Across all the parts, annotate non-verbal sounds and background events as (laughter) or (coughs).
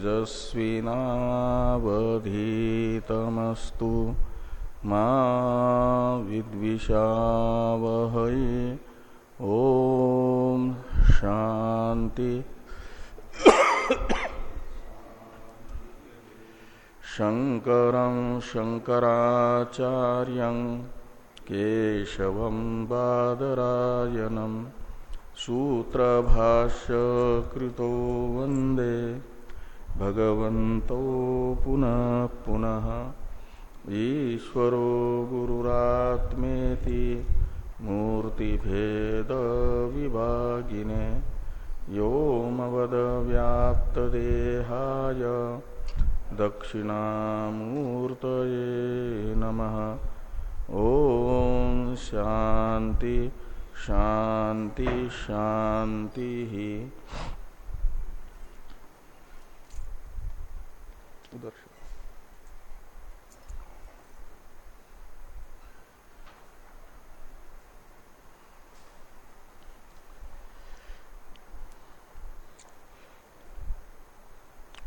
तेजस्विनावधीतमस्तु मा विद्विषावहै। ॐ शान्ति। शङ्करं शङ्कराचार्यं केशवं बादरायणं सूत्रभाष्यकृतो वंदे। भगवन्तौ पुनः पुनः। ईश्वरो गुरुरात्मेति मूर्तिभेदविभागिने व्योमवदव्याप्तदेहाय दक्षिणामूर्तये नमः। ॐ शान्ति शान्ति शान्तिः। उधर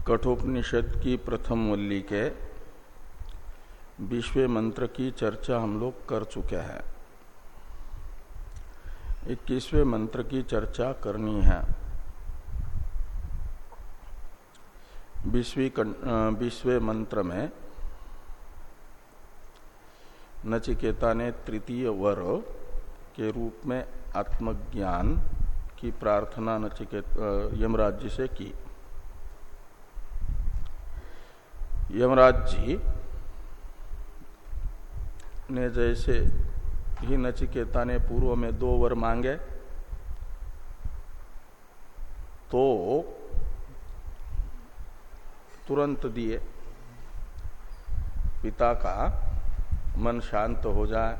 कठोपनिषद की प्रथम वल्ली के विश्व मंत्र की चर्चा हम लोग कर चुके हैं। इक्कीसवें मंत्र की चर्चा करनी है। विश्व मंत्र में नचिकेता ने तृतीय वर के रूप में आत्मज्ञान की प्रार्थना नचिकेत यमराज जी से की। यमराज जी ने जैसे ही नचिकेता ने पूर्व में दो वर मांगे तो तुरंत दिए। पिता का मन शांत हो जाए,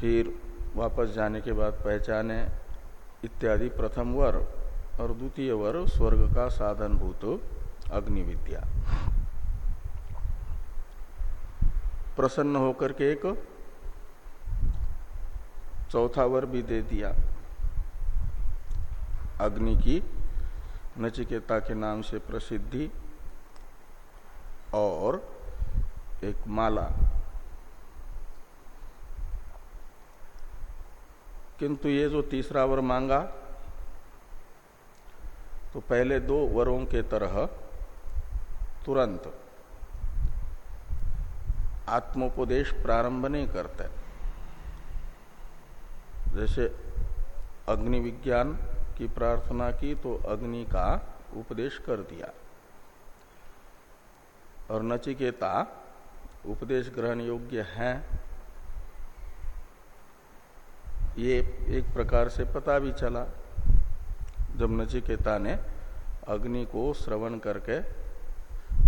फिर वापस जाने के बाद पहचाने इत्यादि प्रथम वर और द्वितीय वर स्वर्ग का साधन भूत अग्नि विद्या प्रसन्न होकर के एक चौथा वर भी दे दिया। अग्नि की नचिकेता के नाम से प्रसिद्धि और एक माला। किंतु ये जो तीसरा वर मांगा तो पहले दो वरों के तरह तुरंत आत्मोपदेश प्रारंभ नहीं करते। जैसे अग्नि विज्ञान की प्रार्थना की तो अग्नि का उपदेश कर दिया। और नचिकेता उपदेश ग्रहण योग्य है। ये एक प्रकार से पता भी चला, जब नचिकेता ने अग्नि को श्रवण करके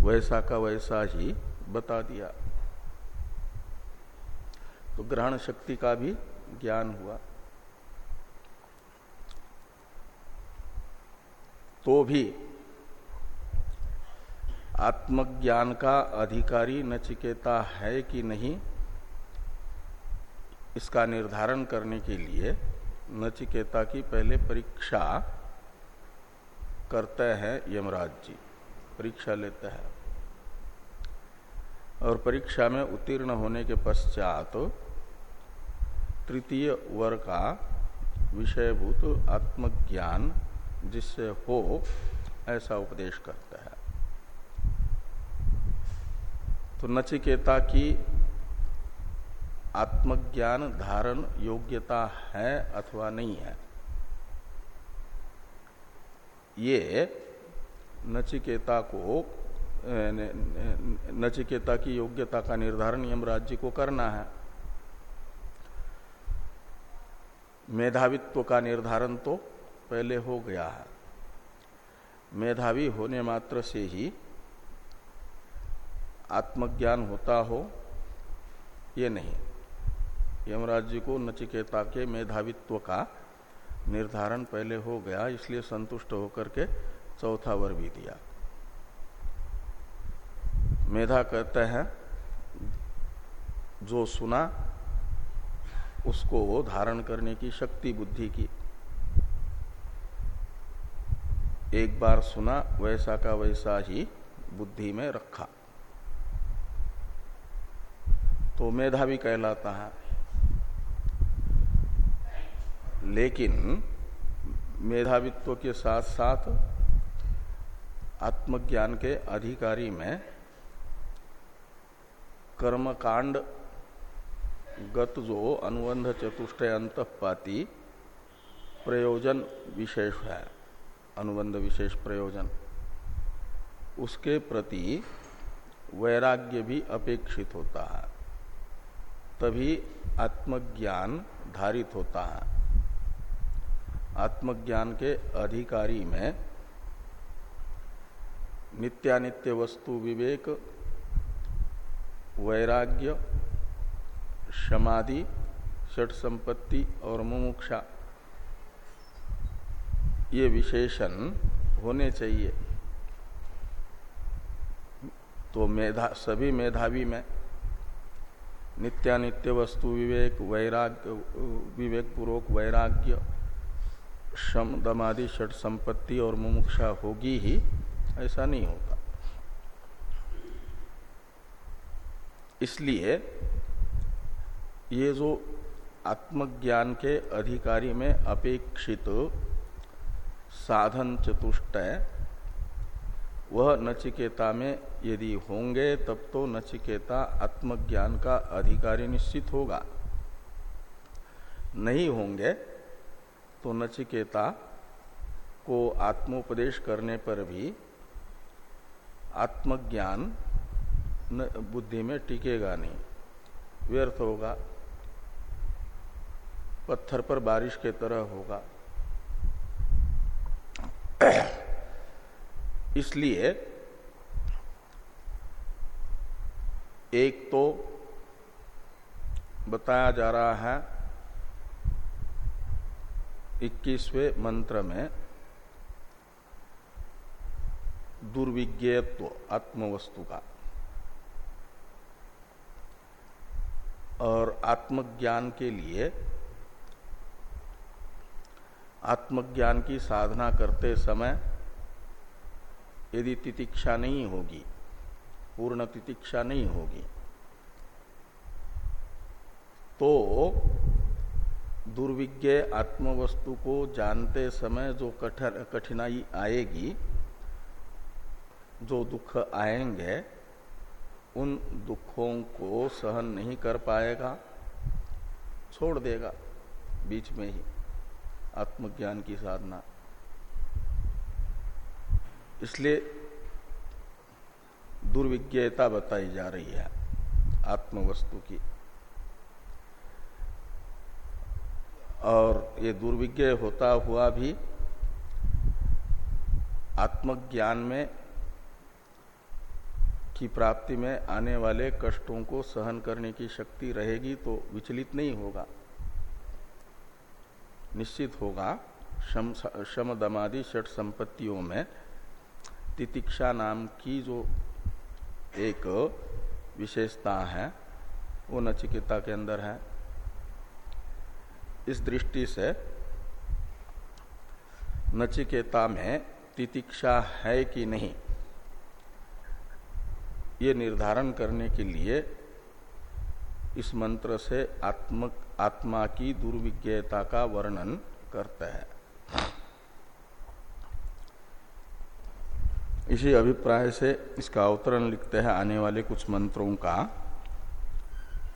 वैसा का वैसा ही बता दिया। तो ग्रहण शक्ति का भी ज्ञान हुआ। तो भी आत्मज्ञान का अधिकारी नचिकेता है कि नहीं, इसका निर्धारण करने के लिए नचिकेता की पहले परीक्षा करते हैं यमराज जी। परीक्षा लेते हैं। और परीक्षा में उत्तीर्ण होने के पश्चात तृतीय वर का विषयभूत आत्मज्ञान जिससे हो ऐसा उपदेश करता है। तो नचिकेता की आत्मज्ञान धारण योग्यता है अथवा नहीं है? ये नचिकेता को नचिकेता की योग्यता का निर्धारण यम राज्य को करना है। मेधावित्व का निर्धारण तो पहले हो गया है। मेधावी होने मात्र से ही आत्मज्ञान होता हो, ये नहीं। यमराज जी को नचिकेता के मेधावित्व का निर्धारण पहले हो गया, इसलिए संतुष्ट होकर के चौथा वर भी दिया। मेधा कहते हैं, जो सुना, उसको धारण करने की शक्ति बुद्धि की एक बार सुना, वैसा का वैसा ही बुद्धि में रखा। तो मेधावी कहलाता है। लेकिन मेधावित्व के साथ साथ आत्मज्ञान के अधिकारी में कर्मकांड गत जो अनुबंध चतुष्टय अंतपाती प्रयोजन विशेष है। अनुबंध विशेष प्रयोजन। उसके प्रति वैराग्य भी अपेक्षित होता है। तभी आत्मज्ञान धारित होता है। आत्मज्ञान के अधिकारी में नित्यानित्य वस्तु विवेक, वैराग्य, समाधि, षट संपत्ति और मुमुक्षा ये विशेषण होने चाहिए। तो मेधा, सभी मेधावी में नित्यानित्य वस्तु विवेक, वैराग्य, विवेक पूर्वक वैराग्य शम दमादि, षट संपत्ति और मुमुक्षा होगी ही, ऐसा नहीं होता। इसलिए ये जो आत्मज्ञान के अधिकारी में अपेक्षित साधन चतुष्टय वह नचिकेता में यदि होंगे, तब तो नचिकेता आत्मज्ञान का अधिकारी निश्चित होगा। नहीं होंगे तो नचिकेता को आत्मोपदेश करने पर भी आत्मज्ञान बुद्धि में टिकेगा नहीं। व्यर्थ होगा, पत्थर पर बारिश के तरह होगा। (clears throat) इसलिए एक तो बताया जा रहा है इक्कीसवें मंत्र में दुर्विज्ञत्व आत्मवस्तु का। और आत्मज्ञान के लिए आत्मज्ञान की साधना करते समय यदि तितिक्षा नहीं होगी, पूर्ण तितिक्षा नहीं होगी तो दुर्विज्ञ आत्मवस्तु को जानते समय जो कठिनाई आएगी, जो दुख आएँगे, उन दुखों को सहन नहीं कर पाएगा, छोड़ देगा, बीच में ही। आत्मज्ञान की साधना। इसलिए दुर्विज्ञता बताई जा रही है आत्मवस्तु की। और ये दुर्विज्ञ होता हुआ भी आत्मज्ञान में की प्राप्ति में आने वाले कष्टों को सहन करने की शक्ति रहेगी तो विचलित नहीं होगा। निश्चित होगा। शम, दमादि षट संपत्तियों में तितिक्षा नाम की जो एक विशेषता है वो नचिकेता के अंदर है। इस दृष्टि से नचिकेता में तितिक्षा है कि नहीं ये निर्धारण करने के लिए इस मंत्र से आत्म आत्मा की दुर्विज्ञता का वर्णन करता है। इसी अभिप्राय से इसका अवतरण लिखते हैं आने वाले कुछ मंत्रों का।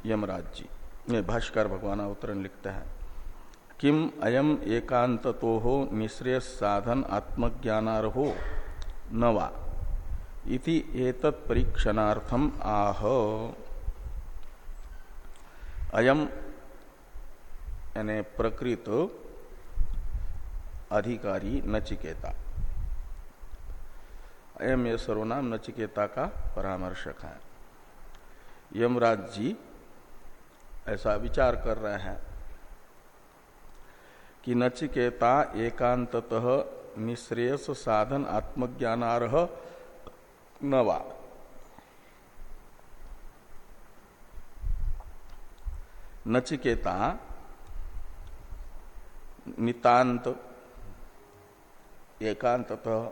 यमराज जी भाष्कर भगवान अवतरण लिखते हैं। किम अयम एकांत तो हो निश्रेय साधन आत्मज्ञानारहो नवा इति एतत् परीक्षणार्थम आह। अयम यानी प्रकृत अधिकारी नचिकेता। एम ये सर्वनाम नचिकेता का परामर्शक है। यमराज जी ऐसा विचार कर रहे हैं कि नचिकेता एकांतत निश्रेयस साधन आत्मज्ञानारह नवा। नचिकेता नितांत एकांततः।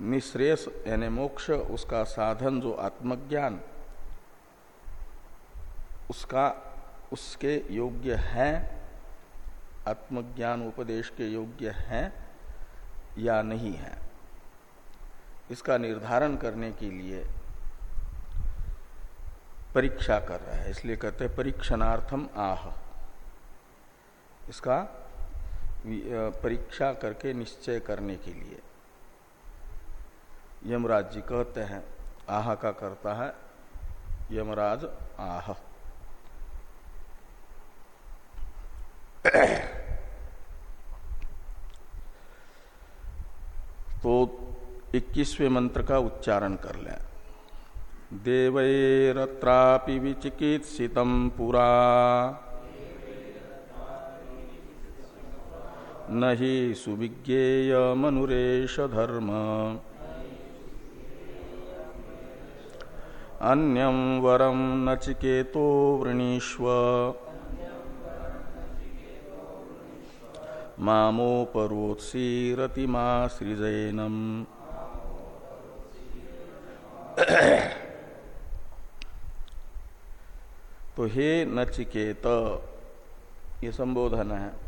निश्रेष यानी मोक्ष, उसका साधन जो आत्मज्ञान, उसका, उसके योग्य है, आत्मज्ञान उपदेश के योग्य है या नहीं है। इसका निर्धारण करने के लिए परीक्षा कर रहा है, इसलिए कहते हैं परीक्षणार्थम आह। इसका परीक्षा करके निश्चय करने के लिए। यमराज जी कहते हैं, आह का करता है, यमराज आह। तो इक्कीसवें मंत्र का उच्चारण कर लें। देवैरत्रापि विचिकित्सित पुरा। न सुविज्ञेय मनुरेश धर्म। अन्यम वरम नचिकेतो वृणीष्व। मामोपरोत्सीरति मा सृजैनम तो हे नचिकेत, ये संबोधन है।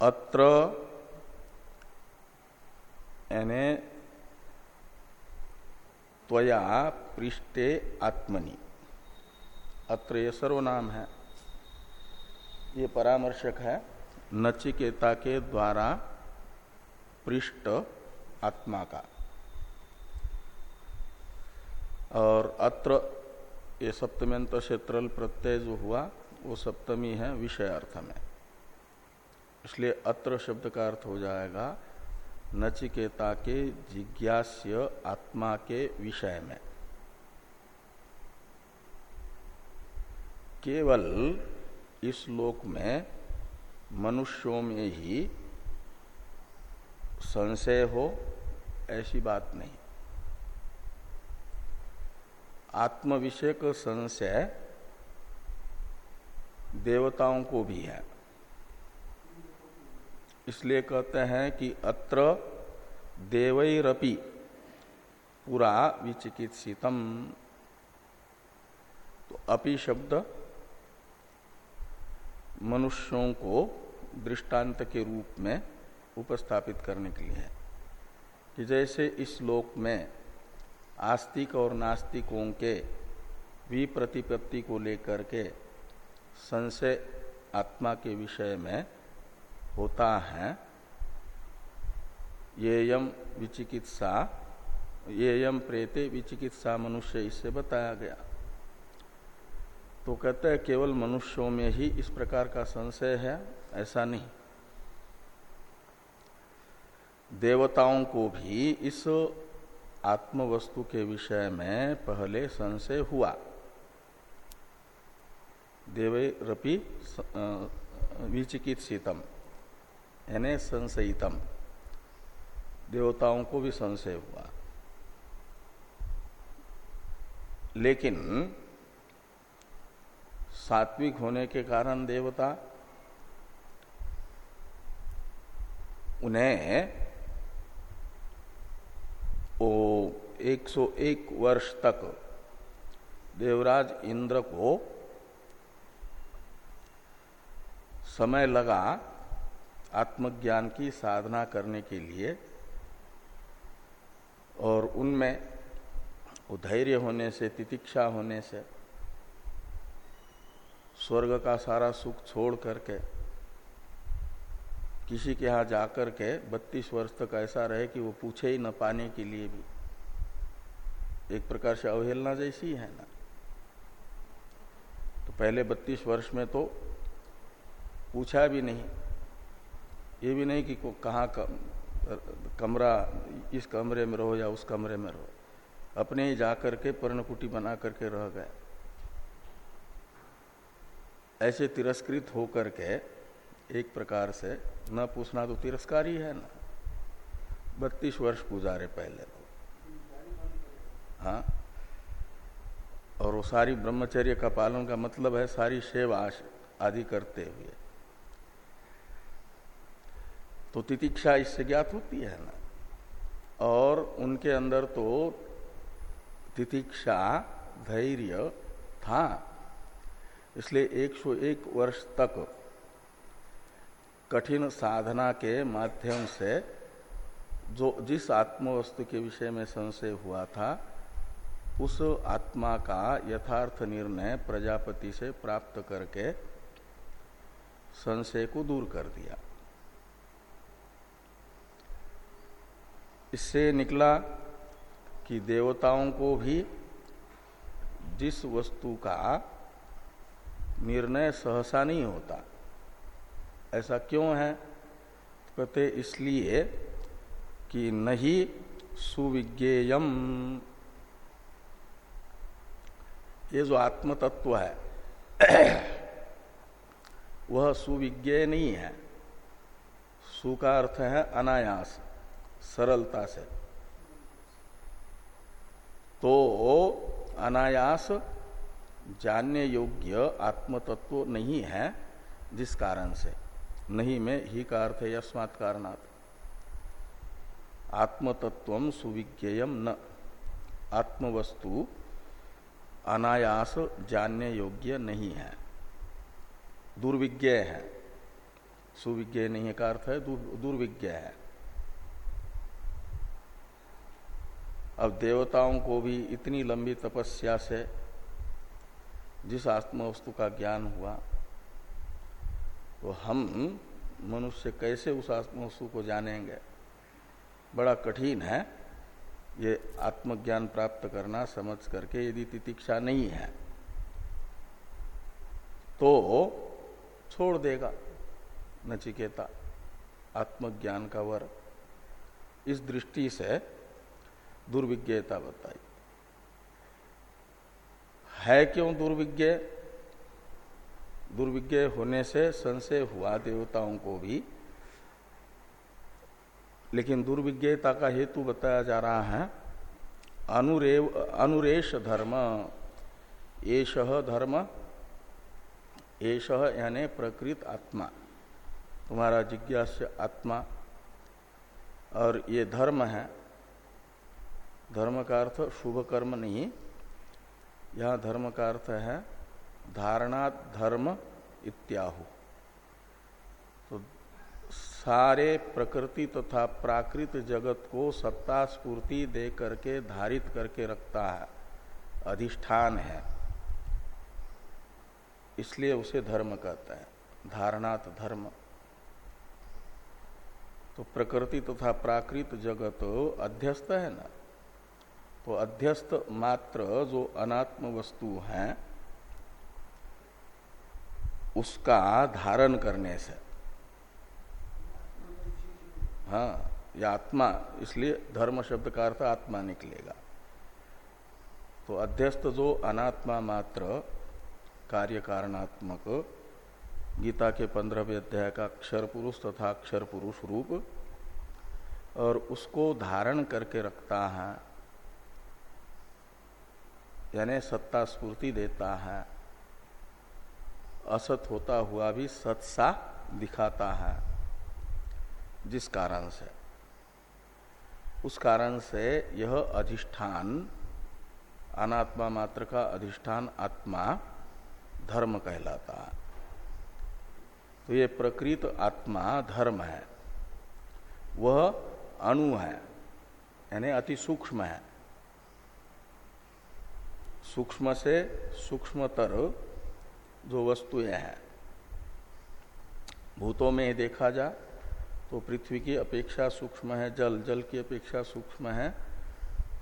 अत्र यानी त्वया पृष्ठे आत्मनि। अत्र ये सर्वनाम है। ये परामर्शक है, नचिकेता के द्वारा पृष्ठ आत्मा का। और अत्र ये सप्तम्यंत क्षेत्रल प्रत्यय जो हुआ, वो सप्तमी है विषय अर्थ में। इसलिए अत्र शब्द का अर्थ हो जाएगा, नचिकेता के जिज्ञास्य आत्मा के विषय में। केवल इस लोक में मनुष्यों में ही संशय हो, ऐसी बात नहीं। आत्म विषयक संशय देवताओं को भी है। इसलिए कहते हैं कि अत्र देवैरपि पूरा विचिकित्सितम। तो अपि शब्द मनुष्यों को दृष्टांत के रूप में उपस्थापित करने के लिए है। कि जैसे इस लोक में आस्तिक और नास्तिकों के विप्रतिपत्ति को लेकर के संशय आत्मा के विषय में होता है। ये यम विचिकित्सा ये यम प्रेते विचिकित्सा मनुष्य इससे बताया गया। तो कहते हैं, केवल मनुष्यों में ही इस प्रकार का संशय है, ऐसा नहीं। देवताओं को भी इस आत्म वस्तु के विषय में पहले संशय हुआ। देवे रपि विचिकित्सितम। यानी संशयितम। देवताओं को भी संशय हुआ। लेकिन सात्विक होने के कारण देवता उन्हें वो 101 वर्ष तक देवराज इंद्र को समय लगा आत्मज्ञान की साधना करने के लिए और उनमें धैर्य होने से, तितिक्षा होने से, स्वर्ग का सारा सुख छोड़ करके, किसी के यहाँ जाकर के बत्तीस वर्ष तक ऐसा रहे कि वो पूछे ही न पाने के लिए भी। एक प्रकार से अवहेलना जैसी है ना। तो पहले बत्तीस वर्ष में तो पूछा भी नहीं। ये भी नहीं कि को कहाँ कमरा, इस कमरे में रहो या उस कमरे में रहो। अपने ही जाकर के पर्णकुटी बना करके रह गए। ऐसे तिरस्कृत होकर के एक प्रकार से न पूछना तो तिरस्कार ही है ना। बत्तीस वर्ष गुजारे पहले तो। हाँ? और वो सारी ब्रह्मचर्य का पालन का मतलब है सारी सेवा आदि करते हुए। तो तितिक्षा इससे ज्ञात होती है ना। और उनके अंदर तो तितिक्षा धैर्य था। इसलिए 101 वर्ष तक कठिन साधना के माध्यम से जो जिस आत्मवस्तु के विषय में संशय हुआ था, उस आत्मा का यथार्थ निर्णय प्रजापति से प्राप्त करके संशय को दूर कर दिया। इससे निकला कि देवताओं को भी जिस वस्तु का निर्णय सहसा नहीं होता, ऐसा क्यों है? कहते, इसलिए कि नहीं सुविज्ञेयम। ये जो आत्म तत्व है, वह सुविज्ञेय नहीं है। सु का अर्थ है अनायास। सरलता से। तो अनायास जानने योग्य आत्म तत्व नहीं है जिस कारण से। नहीं में ही का अर्थ है यस्मात् कारणात्। आत्मतत्व सुविज्ञेयम न। आत्मवस्तु अनायास जानने योग्य नहीं है। दुर्विज्ञ है। सुविज्ञ नहीं का अर्थ है? दुर्विज्ञ है। अब देवताओं को भी इतनी लंबी तपस्या से जिस आत्मवस्तु का ज्ञान हुआ तो हम मनुष्य कैसे उस आत्मवस्तु को जानेंगे? बड़ा कठिन है ये आत्मज्ञान प्राप्त करना, समझ करके यदि तितिक्षा नहीं है तो छोड़ देगा नचिकेता। आत्मज्ञान का वर इस दृष्टि से दुर्विज्ञता बताई है क्यों दुर्विज्ञ दुर्विज्ञ होने से, संशय हुआ देवताओं को भी। लेकिन दुर्विज्ञता का हेतु बताया जा रहा है, अनुरेव, अनुरेश धर्म। एष धर्म, एष यानी प्रकृत आत्मा। तुम्हारा जिज्ञास आत्मा। और ये धर्म है धर्म का अर्थ शुभ कर्म नहीं। यह धर्म का अर्थ है धारणा धर्म इत्याहु। तो सारे प्रकृति तथा तो प्राकृत जगत को सत्ता स्फूर्ति दे करके धारित करके रखता है, अधिष्ठान है। इसलिए उसे धर्म कहता है, धारणात धर्म। तो प्रकृति तथा तो प्राकृत जगत अध्यस्त है ना? तो अध्यस्त मात्र जो अनात्म वस्तु है, उसका धारण करने से। हाँ या आत्मा, इसलिए धर्म शब्द का अर्थ आत्मा निकलेगा। तो अध्यस्त जो अनात्मा मात्र कार्य कारणात्मक गीता के पंद्रहवें अध्याय का अक्षर पुरुष तथा अक्षर पुरुष रूप, और उसको धारण करके रखता है यानी सत्ता स्फूर्ति देता है। असत होता हुआ भी सत्सा दिखाता है, जिस कारण से। उस कारण से यह अधिष्ठान, अनात्मा मात्र का अधिष्ठान आत्मा, धर्म कहलाता है। तो ये प्रकृत आत्मा, धर्म है। वह अणु है, यानी अति सूक्ष्म है। सूक्ष्म से सूक्ष्मतर जो वस्तुएँ हैं। भूतों में देखा जा तो पृथ्वी की अपेक्षा सूक्ष्म है, जल जल की अपेक्षा सूक्ष्म है,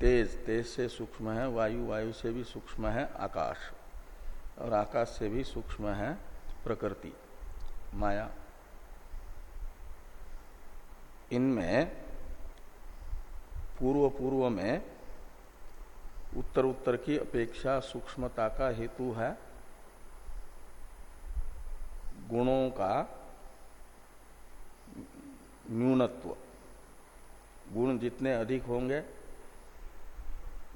तेज तेज से सूक्ष्म है, वायु वायु से भी सूक्ष्म है, आकाश। और आकाश से भी सूक्ष्म है प्रकृति, माया। इनमें पूर्व पूर्व में उत्तर उत्तर की अपेक्षा सूक्ष्मता का हेतु है। गुणों का न्यूनत्व। गुण जितने अधिक होंगे,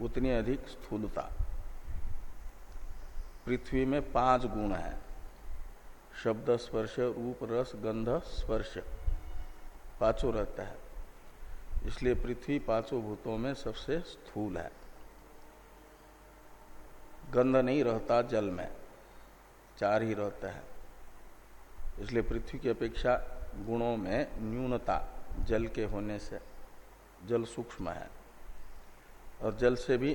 उतनी अधिक स्थूलता। पृथ्वी में पाँच गुण हैं। शब्द स्पर्श, रूप, रस, गंध, स्पर्श। पाँचों रहता है। इसलिए पृथ्वी पाँचों भूतों में सबसे स्थूल है। गंध नहीं रहता जल में, चार ही रहता है। इसलिए पृथ्वी की अपेक्षा गुणों में न्यूनता जल के होने से जल सूक्ष्म है और जल से भी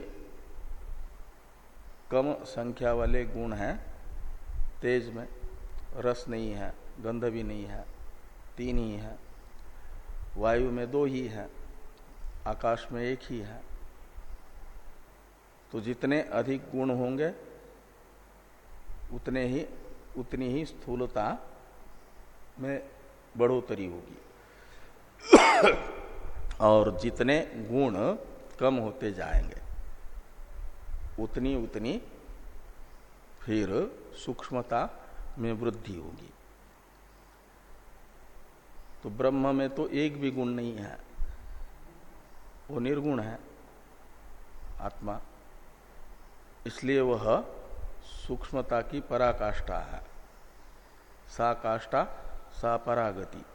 कम संख्या वाले गुण हैं। तेज में रस नहीं है, गंध भी नहीं है, तीन ही है, वायु में दो ही है, आकाश में एक ही है। तो जितने अधिक गुण होंगे, उतने ही, उतनी ही स्थूलता में बढ़ोतरी होगी। और जितने गुण कम होते जाएँगे, उतनी उतनी फिर सूक्ष्मता में वृद्धि होगी। तो ब्रह्म में तो एक भी गुण नहीं है, वो निर्गुण है, आत्मा। इसलिए वह सूक्ष्मता की पराकाष्ठा है। सा काष्ठा, सा परागति।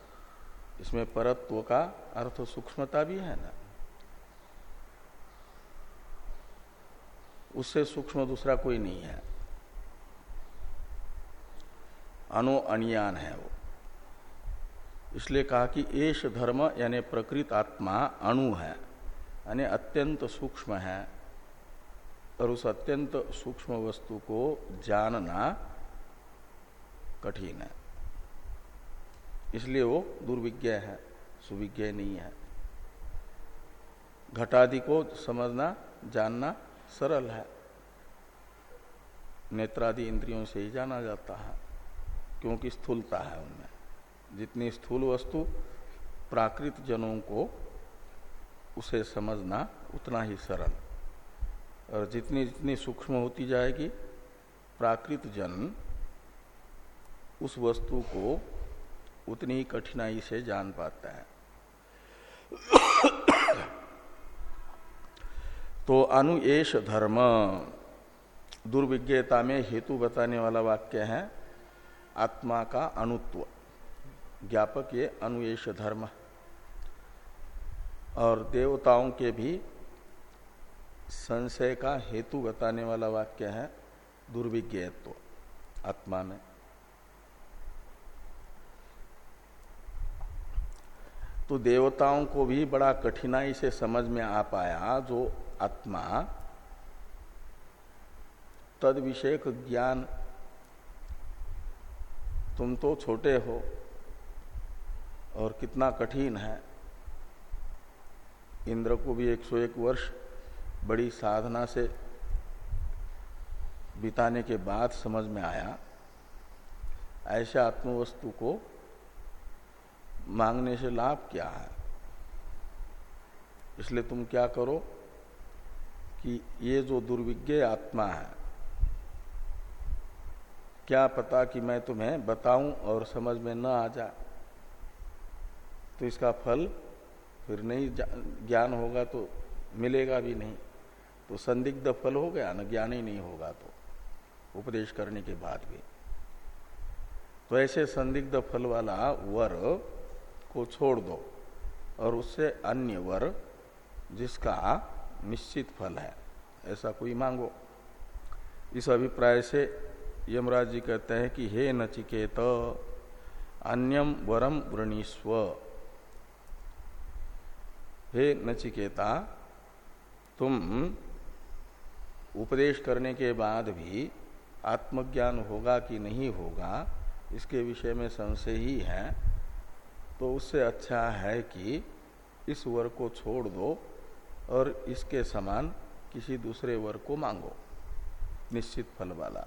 इसमें परत्व का अर्थ सूक्ष्मता भी है ना। उससे सूक्ष्म दूसरा कोई नहीं है। अनु अनियान है वो। इसलिए कहा कि एश धर्म यानी प्रकृत आत्मा अणु है, यानी अत्यंत सूक्ष्म है। और उस अत्यंत सूक्ष्म वस्तु को जानना कठिन है। इसलिए वो दुर्विज्ञ है, सुविज्ञ नहीं है। घटादि को समझना, जानना सरल है। नेत्रादि इंद्रियों से ही जाना जाता है, क्योंकि स्थूलता है उनमें। जितनी स्थूल वस्तु प्राकृत जनों को, उसे समझना उतना ही सरल। और जितनी जितनी सूक्ष्म होती जाएगी, प्राकृत जन उस वस्तु को उतनी कठिनाई से जान पाता है। तो अनुएश धर्म। दुर्विज्ञता में हेतु बताने वाला वाक्य है, आत्मा का अनुत्व। ज्ञापक ये अनुएश धर्म। और देवताओं के भी संशय का हेतु बताने वाला वाक्य है दुर्विज्ञत्व आत्मा में। तो देवताओं को भी बड़ा कठिनाई से समझ में आ पाया जो आत्मा, तद विषयक ज्ञान, तुम तो छोटे हो और कितना कठिन है। इंद्र को भी 101 वर्ष बड़ी साधना से बिताने के बाद समझ में आया, ऐसे आत्मवस्तु को मांगने से लाभ क्या है? इसलिए तुम क्या करो कि ये जो दुर्विज्ञ आत्मा है, क्या पता कि मैं तुम्हें बताऊँ और समझ में न आ जा तो इसका फल फिर नहीं ज्ञान होगा तो मिलेगा भी नहीं। तो संदिग्ध फल हो गया, ना ज्ञान ही नहीं होगा तो। उपदेश करने के बाद भी। तो ऐसे संदिग्ध फल वाला वर को छोड़ दो, और उससे अन्य वर जिसका निश्चित फल है, ऐसा कोई मांगो। इस अभिप्राय से यमराज जी कहते हैं कि हे नचिकेत, अन्यम वरम वृणीस्व हे नचिकेता, तुम उपदेश करने के बाद भी आत्मज्ञान होगा कि नहीं होगा, इसके विषय में संशय ही है। तो उससे अच्छा है कि इस वर को छोड़ दो और इसके समान किसी दूसरे वर को मांगो। निश्चित फल वाला।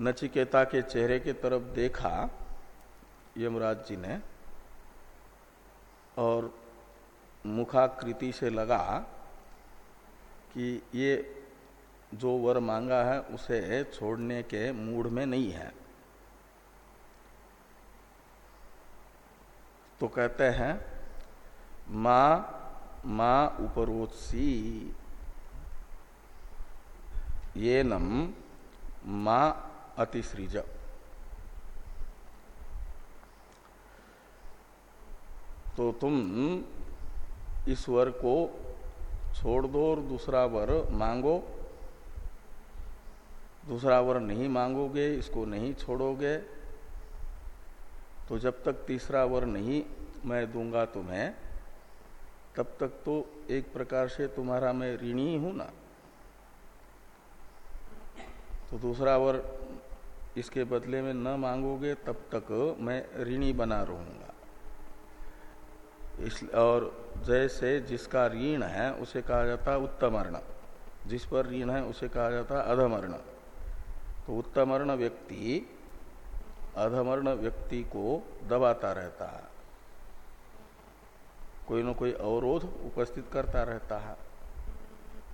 नचिकेता के चेहरे की तरफ़ देखा, यमराज जी ने और मुखाकृति से लगा कि ये जो वर मांगा है, उसे छोड़ने के मूड में नहीं है। तो कहते हैं, मा मा उपरोत्सी। ये नम मा अतिसृज। तो तुम इस वर को छोड़ दो और दूसरा वर मांगो। दूसरा वर नहीं मांगोगे, इसको नहीं छोड़ोगे। तो जब तक तीसरा वर नहीं मैं दूँगा तुम्हें, तब तक तो एक प्रकार से तुम्हारा मैं ऋणी हूँ ना। तो दूसरा वर इसके बदले में न मांगोगे, तब तक मैं ऋणी बना रहूँगा। इस और जैसे जिसका ऋण है, उसे कहा जाता है उत्तमर्ण। जिस पर ऋण है, उसे कहा जाता है अधमर्ण। तो उत्तमर्ण व्यक्ति, अधमर्ण व्यक्ति को दबाता रहता है। कोई न कोई अवरोध उपस्थित करता रहता है।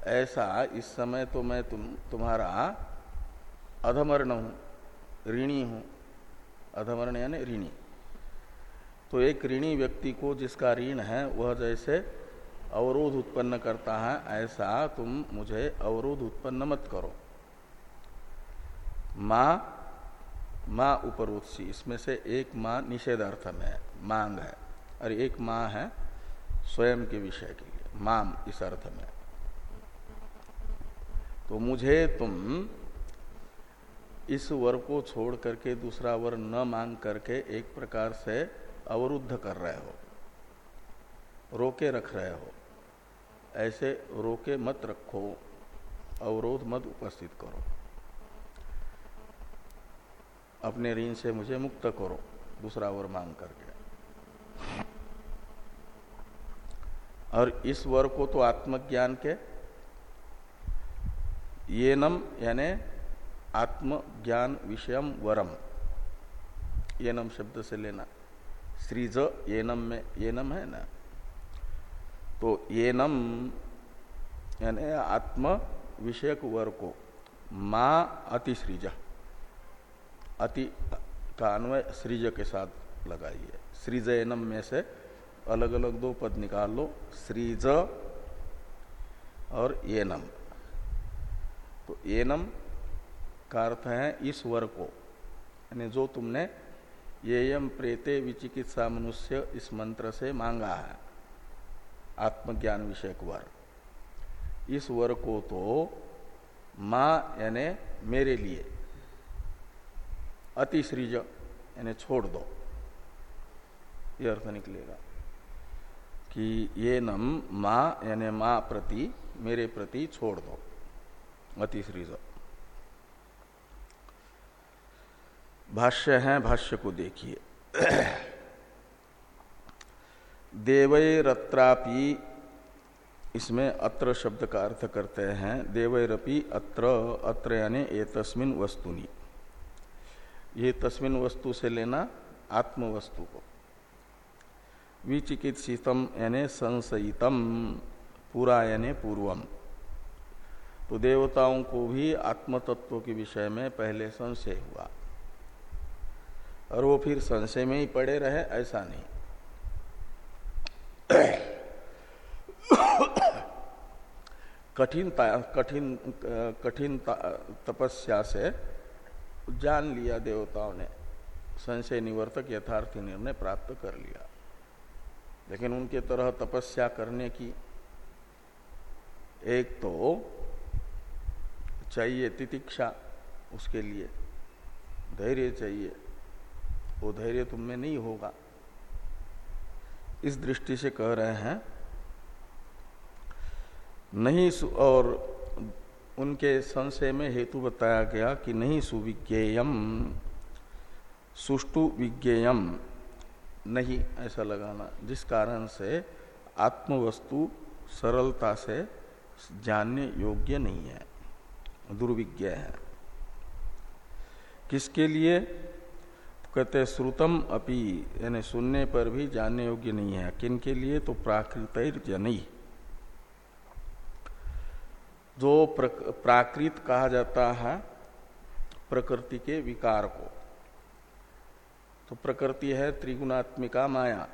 ऐसा इस समय तो मैं तुम, तुम्हारा अधमर्ण हूँ, ऋणी हूँ। अधमर्ण यानी ऋणी। तो एक ऋणी व्यक्ति को जिसका ऋण है, वह जैसे अवरोध उत्पन्न करता है, ऐसा तुम मुझे अवरोध उत्पन्न मत करो। माँ माँ उपरोत्सी, इसमें से एक माँ निषेधार्थ में है, मांग है। और एक माँ है स्वयं के विषय के लिए, माम इस अर्थ में। तो मुझे तुम इस वर को छोड़ करके दूसरा वर न मांग करके एक प्रकार से अवरुद्ध कर रहे हो, रोके रख रहे हो, ऐसे रोके मत रखो, अवरोध मत उपस्थित करो। अपने ऋण से मुझे मुक्त करो, दूसरा वर मांग करके। और इस वर को तो आत्मज्ञान के ये नम यानी आत्मज्ञान विषयम वरम ये नम शब्द से लेना। श्रीज ये नम में, ये नम है ना? तो ये नम, यानी आत्म विषयक वर को, मा अतिश्रीज अति का अन्वय सृज के साथ लगाइए। सृज एनम में से अलग अलग दो पद निकाल लो श्रीज और एनम तो एनम का अर्थ है इस वर को, यानी जो तुमने ये यम प्रेते विचिकित्सा मनुष्य इस मंत्र से मांगा है। आत्मज्ञान विषयक वर। इस वर को तो माँ यानी मेरे लिए अति अतिश्रीज यानी छोड़ दो। ये अर्थ निकलेगा कि ये नम माँ यानी माँ प्रति मेरे प्रति छोड़ दो। अति अतिश्रीज भाष्य है, भाष्य को देखिए। देवैरत्रापि, इसमें अत्र शब्द का अर्थ करते हैं, देवैरपि अत्र अत्र यानी ए तस्मिन वस्तुनि। ये तस्मिन वस्तु से लेना आत्म वस्तु को। विचिकित्सितम यानी संशयितम, पूरा यानी पूर्वम। तो देवताओं को भी आत्म तत्व के विषय में पहले संशय हुआ। और वो फिर संशय में ही पड़े रहे, ऐसा नहीं। कठिन कठिन कठिन तपस्या से जान लिया देवताओं ने। संशय निवर्तक यथार्थ निर्णय प्राप्त कर लिया। लेकिन उनके तरह तपस्या करने की एक तो चाहिए, तितिक्षा उसके लिए, धैर्य चाहिए। वो धैर्य तुम में नहीं होगा। इस दृष्टि से कह रहे हैं, नहीं और उनके संशय में हेतु बताया गया कि नहीं सुविज्ञेयम सुष्टु विज्ञेयम, नहीं ऐसा लगाना, जिस कारण से आत्मवस्तु सरलता से जानने योग्य नहीं है, दुर्विज्ञ है। किसके लिए? कहते श्रुतम अपि, यानी सुनने पर भी जानने योग्य नहीं है। किन के लिए? तो प्राकृत जनी। जो प्राकृत कहा जाता है, प्रकृति के विकार को। तो प्रकृति है त्रिगुणात्मिका माया।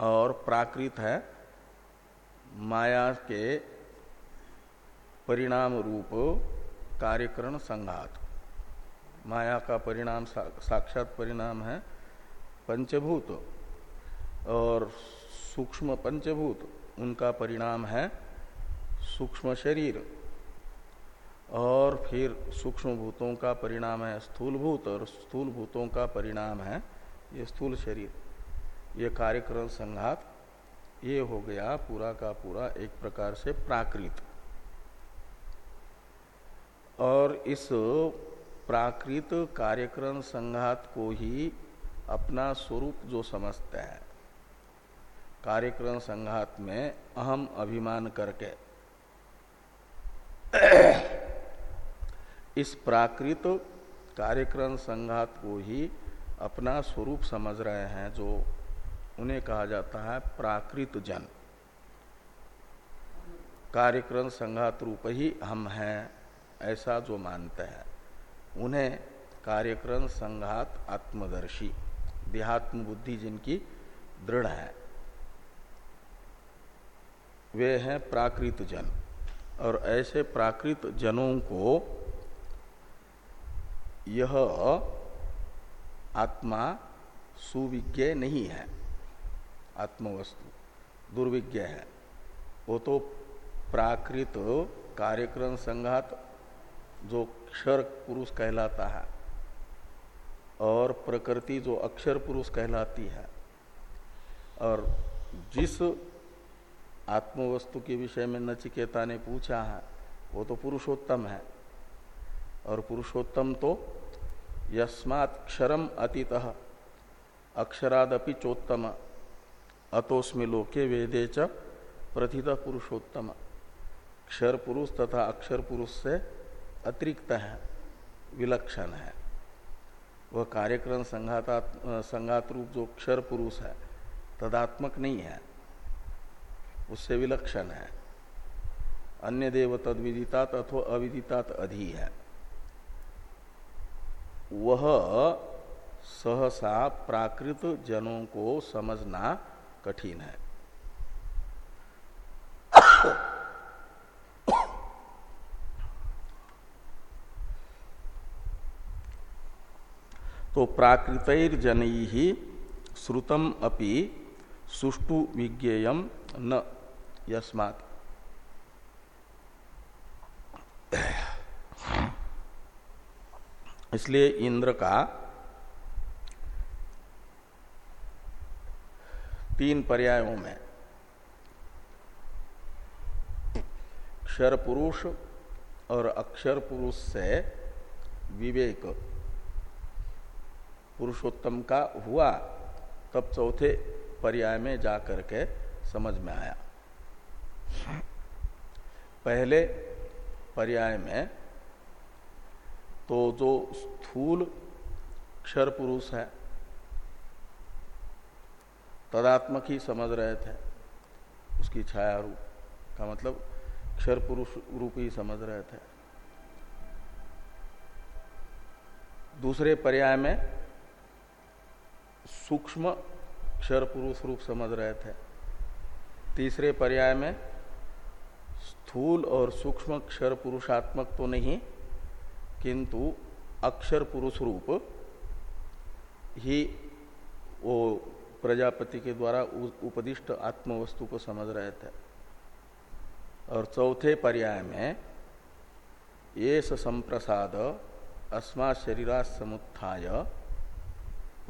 और प्राकृत है माया के परिणाम रूप कार्यकरण संघात। माया का परिणाम सा, साक्षात परिणाम है पंचभूत। और सूक्ष्म पंचभूत उनका परिणाम है सूक्ष्म शरीर। और फिर सूक्ष्म भूतों का परिणाम है स्थूल भूत और स्थूल भूतों का परिणाम है ये स्थूल शरीर। ये कार्यक्रम संघात ये हो गया पूरा का पूरा एक प्रकार से प्राकृत। और इस प्राकृत कार्यक्रम संघात को ही अपना स्वरूप जो समझते हैं। कार्यक्रम संघात में अहम अभिमान करके (clears throat) इस प्राकृत कार्यक्रम संघात को ही अपना स्वरूप समझ रहे हैं, जो उन्हें कहा जाता है प्राकृत जन। कार्यक्रम संघात रूप ही हम हैं, ऐसा जो मानते हैं। उन्हें कार्यक्रम संघात आत्मदर्शी, देहात्म बुद्धि जिनकी दृढ़ है। वे हैं प्राकृत जन और ऐसे प्राकृत जनों को यह आत्मा सुविज्ञ नहीं है, आत्मवस्तु दुर्विज्ञ है। वो तो प्राकृत कार्यक्रम संघात जो क्षर पुरुष कहलाता है और प्रकृति जो अक्षर पुरुष कहलाती है। और जिस आत्मवस्तु के विषय में नचिकेता ने पूछा है, वो तो पुरुषोत्तम है। और पुरुषोत्तम तो यस्मात् क्षरम अतीत, अक्षरादपि चोत्तम अतोस्मि लोके वेदे च प्रथित पुरुषोत्तम। क्षर पुरुष तथा अक्षर पुरुष से अतिरिक्त है, विलक्षण है। वह कार्यक्रम संघाता संघात रूप जो क्षर पुरुष है, तदात्मक नहीं है, उससे विलक्षण है। अन्य देव तद विदितात अथवा अविदितात अधि है। वह सहसा प्राकृत जनों को समझना कठिन है। तो प्राकृत जन ही श्रुतम अपि सुष्टु विज्ञेयम न यस्मात्। इसलिए इंद्र का तीन पर्यायों में क्षर पुरुष और अक्षर पुरुष से विवेक पुरुषोत्तम का हुआ, तब चौथे पर्याय में जाकर के समझ में आया। पहले पर्याय में तो जो स्थूल क्षर पुरुष है, तदात्मक ही समझ रहे थे, उसकी छाया रूप का मतलब क्षर पुरुष रूप ही समझ रहे थे। दूसरे पर्याय में सूक्ष्म क्षर पुरुष रूप समझ रहे थे। तीसरे पर्याय में स्थूल और सूक्ष्म क्षर पुरुषात्मक तो नहीं, किंतु अक्षर पुरुष रूप ही वो प्रजापति के द्वारा उपदिष्ट आत्मवस्तु को समझ रहे थे। और चौथे पर्याय में ये संप्रसाद अस्मा शरीरा समुत्थाय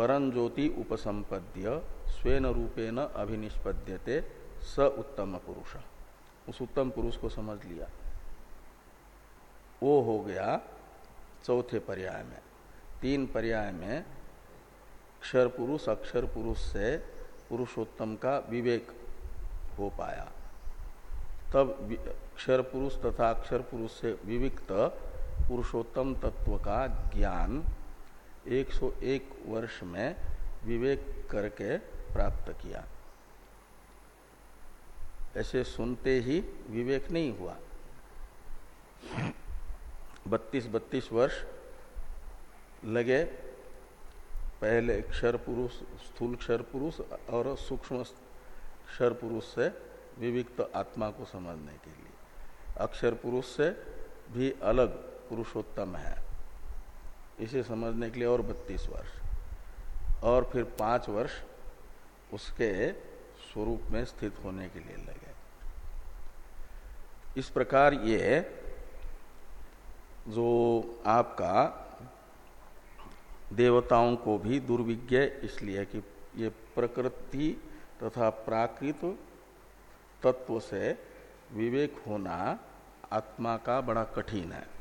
परम ज्योति उपसंपद्य, स्वेन रूपेण अभिनिष्पद्यते, स उत्तम पुरुष। उस उत्तम पुरुष को समझ लिया। वो हो गया चौथे पर्याय में। तीन पर्याय में क्षर पुरुष, अक्षर पुरुष से पुरुषोत्तम का विवेक हो पाया। तब क्षर पुरुष तथा अक्षर पुरुष से विविक्त पुरुषोत्तम तत्व का ज्ञान 101 वर्ष में विवेक करके प्राप्त किया। ऐसे सुनते ही विवेक नहीं हुआ। बत्तीस बत्तीस वर्ष लगे। पहले क्षर पुरुष, स्थूल क्षर पुरुष और सूक्ष्म क्षर पुरुष से विविक्त आत्मा को समझने के लिए। अक्षर पुरुष से भी अलग पुरुषोत्तम है। इसे समझने के लिए और बत्तीस वर्ष। और फिर पाँच वर्ष उसके स्वरूप में स्थित होने के लिए लगे। इस प्रकार ये जो आपका देवताओं को भी दुर्विज्ञ, इसलिए कि ये प्रकृति तथा प्राकृत तत्व से विवेक होना आत्मा का बड़ा कठिन है।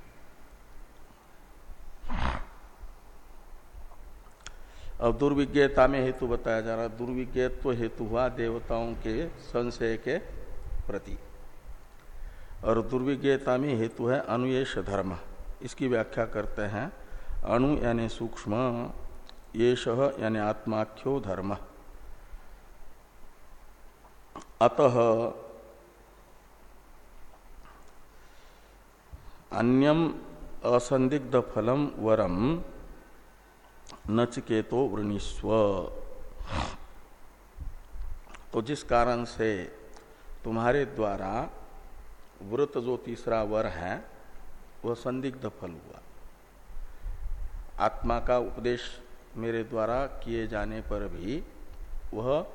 अब दुर्विज्ञता में हेतु बताया जा रहा दुर्विज्ञत्व हेतु हुआ देवताओं के संशय के प्रति। और दुर्विज्ञता में हेतु है अनुयेश धर्म। इसकी व्याख्या करते हैं। अणु यानी सूक्ष्म, येष यानी आत्माख्यो धर्म। अतः अन्यम असंदिग्ध फलम वरम नचकेतो वृणीस्व। तो जिस कारण से तुम्हारे द्वारा व्रत जो तीसरा वर है, वह संदिग्ध फल हुआ। आत्मा का उपदेश मेरे द्वारा किए जाने पर भी वह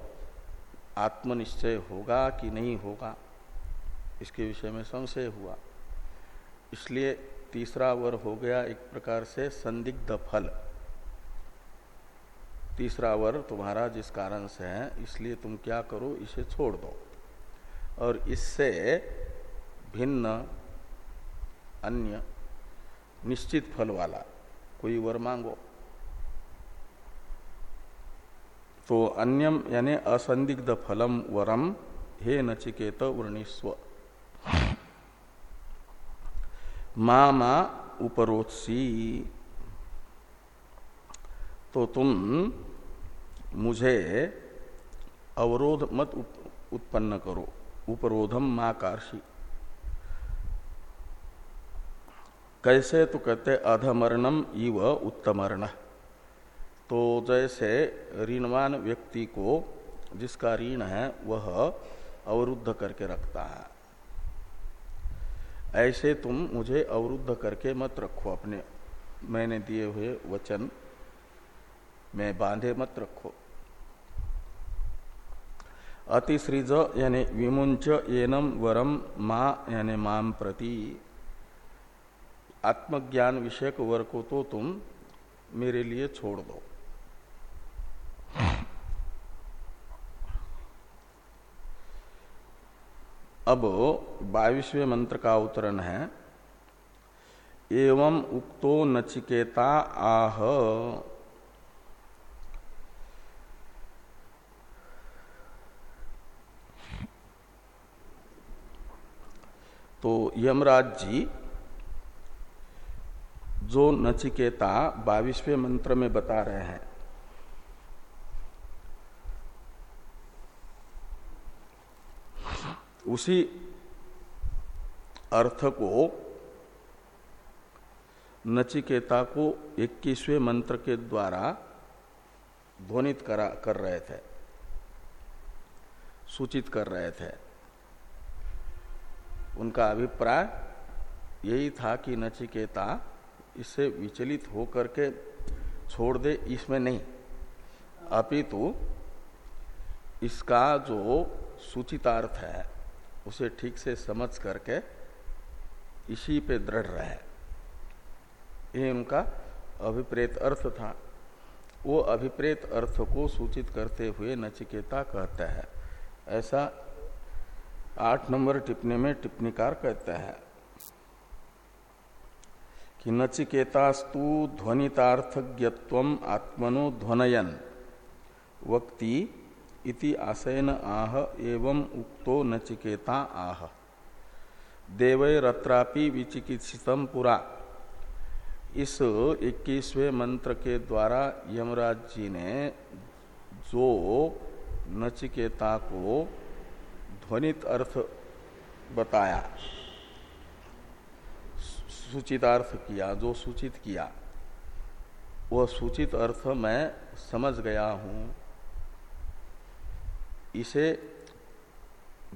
आत्मनिश्चय होगा कि नहीं होगा, इसके विषय में संशय हुआ। इसलिए तीसरा वर हो गया एक प्रकार से संदिग्ध फल। तीसरा वर तुम्हारा जिस कारण से है, इसलिए तुम क्या करो, इसे छोड़ दो। और इससे भिन्न, अन्य, निश्चित फल वाला, कोई वर मांगो। तो अन्यम यानी असंदिग्ध फलम वरम, हे नचिकेत वर्णिस्व मा मा उपरोत्सी। तो तुम मुझे अवरोध मत उत्पन्न करो। उपरोधम मा कार्षी कैसे तो कहते अधमरणम इव उत्तमर्ण। तो जैसे ऋणवान व्यक्ति को जिसका ऋण है, वह अवरुद्ध करके रखता है। ऐसे तुम मुझे अवरुद्ध करके मत रखो अपने, मैंने दिए हुए वचन। में बांधे मत रखो। अतिसृज यानी विमुंच एनम वरम माँ यानी माम प्रति। आत्मज्ञान विषयक वर को तो तुम मेरे लिए छोड़ दो। अब बाईसवें मंत्र का अवतरण है। एवं उक्तो नचिकेता आह। तो यमराज जी, जो नचिकेता बाविसवें मंत्र में बता रहे हैं, उसी अर्थ को नचिकेता को इक्कीसवें मंत्र के द्वारा ध्वनित करा, कर रहे थे, सूचित कर रहे थे। उनका अभिप्राय यही था कि नचिकेता इससे विचलित होकर के छोड़ दे, इसमें नहीं। अपितु इसका जो सूचितार्थ है, उसे ठीक से समझ करके इसी पे दृढ़ रहे। ये उनका अभिप्रेत अर्थ था। वो अभिप्रेत अर्थ को सूचित करते हुए नचिकेता कहता है, ऐसा आठ नंबर टिप्पणी में टिप्पणीकार कहते हैं कि नचिकेतास्तु ध्वनितार्थज्ञत्व आत्मनो ध्वनयन। वक्ति इति आशयन आह एवं उक्तो नचिकेता आह। देवैरत्रापि विचिकित्सितम पुरा। इस 21वें मंत्र के द्वारा यमराज जी ने जो नचिकेता को ध्वनित अर्थ बताया। सूचितार्थ किया, जो सूचित किया। वह सूचित अर्थ मैं समझ गया हूँ। इसे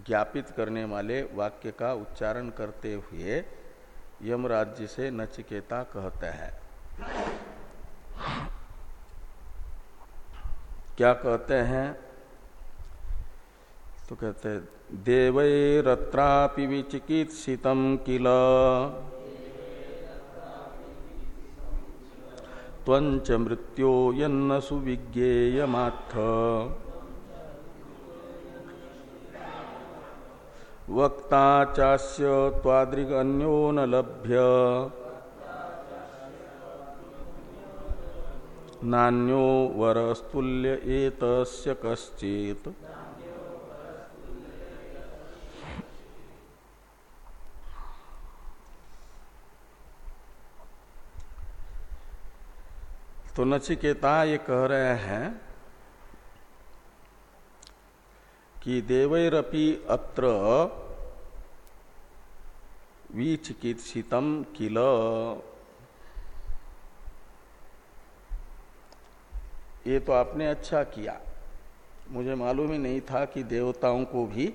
ज्ञापित करने वाले वाक्य का उच्चारण करते हुए यम राज्य से नचिकेता कहते हैं। क्या कहते हैं? तो कहते देवैरत्रापि विचिकित्सित किल। त्वंच मृत्यो यन्न सुविज्ञेयमाथ वक्ता चास्य त्वादृगन्यो न लभ्य। नान्यो वरस्तुल्य एतस्य कश्चित। तो नचिकेता ये कह रहे हैं कि देवैरपि अत्र विचिकित्सितम किल। ये तो आपने अच्छा किया। मुझे मालूम ही नहीं था कि देवताओं को भी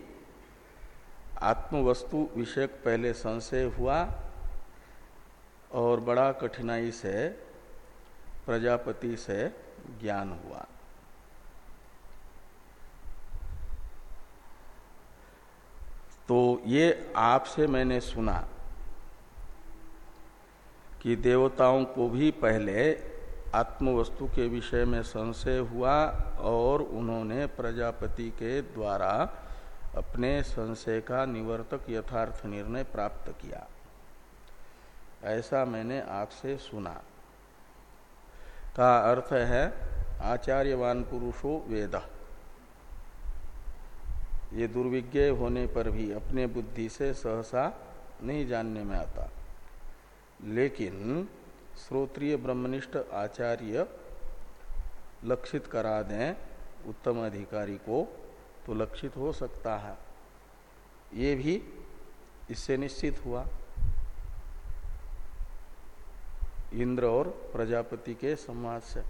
आत्मवस्तु विषयक पहले संशय हुआ और बड़ा कठिनाई से प्रजापति से ज्ञान हुआ। तो ये आपसे मैंने सुना कि देवताओं को भी पहले आत्मवस्तु के विषय में संशय हुआ और उन्होंने प्रजापति के द्वारा अपने संशय का निवर्तक यथार्थ निर्णय प्राप्त किया। ऐसा मैंने आपसे सुना। का अर्थ है आचार्यवान पुरुषो वेद। ये दुर्विज्ञ होने पर भी अपने बुद्धि से सहसा नहीं जानने में आता। लेकिन श्रोत्रिय ब्रह्मनिष्ठ आचार्य लक्षित करा दें, उत्तम अधिकारी को तो लक्षित हो सकता है। ये भी इससे निश्चित हुआ। इंद्र और प्रजापति के संवाद से।